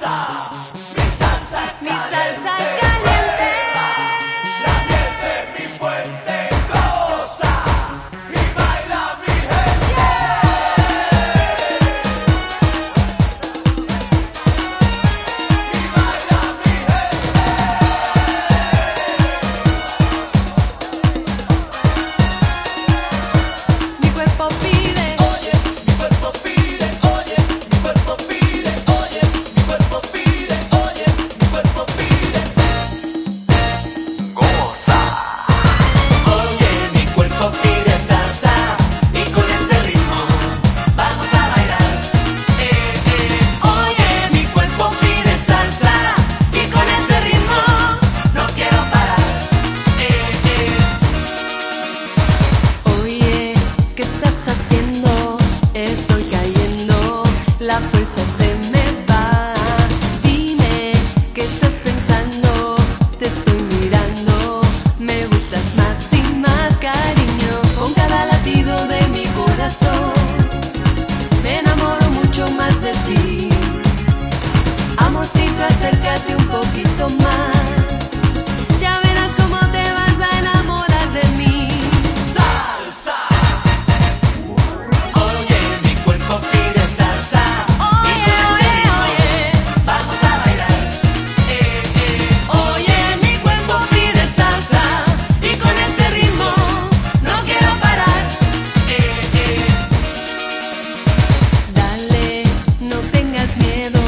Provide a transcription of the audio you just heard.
casa. this thing. miedo.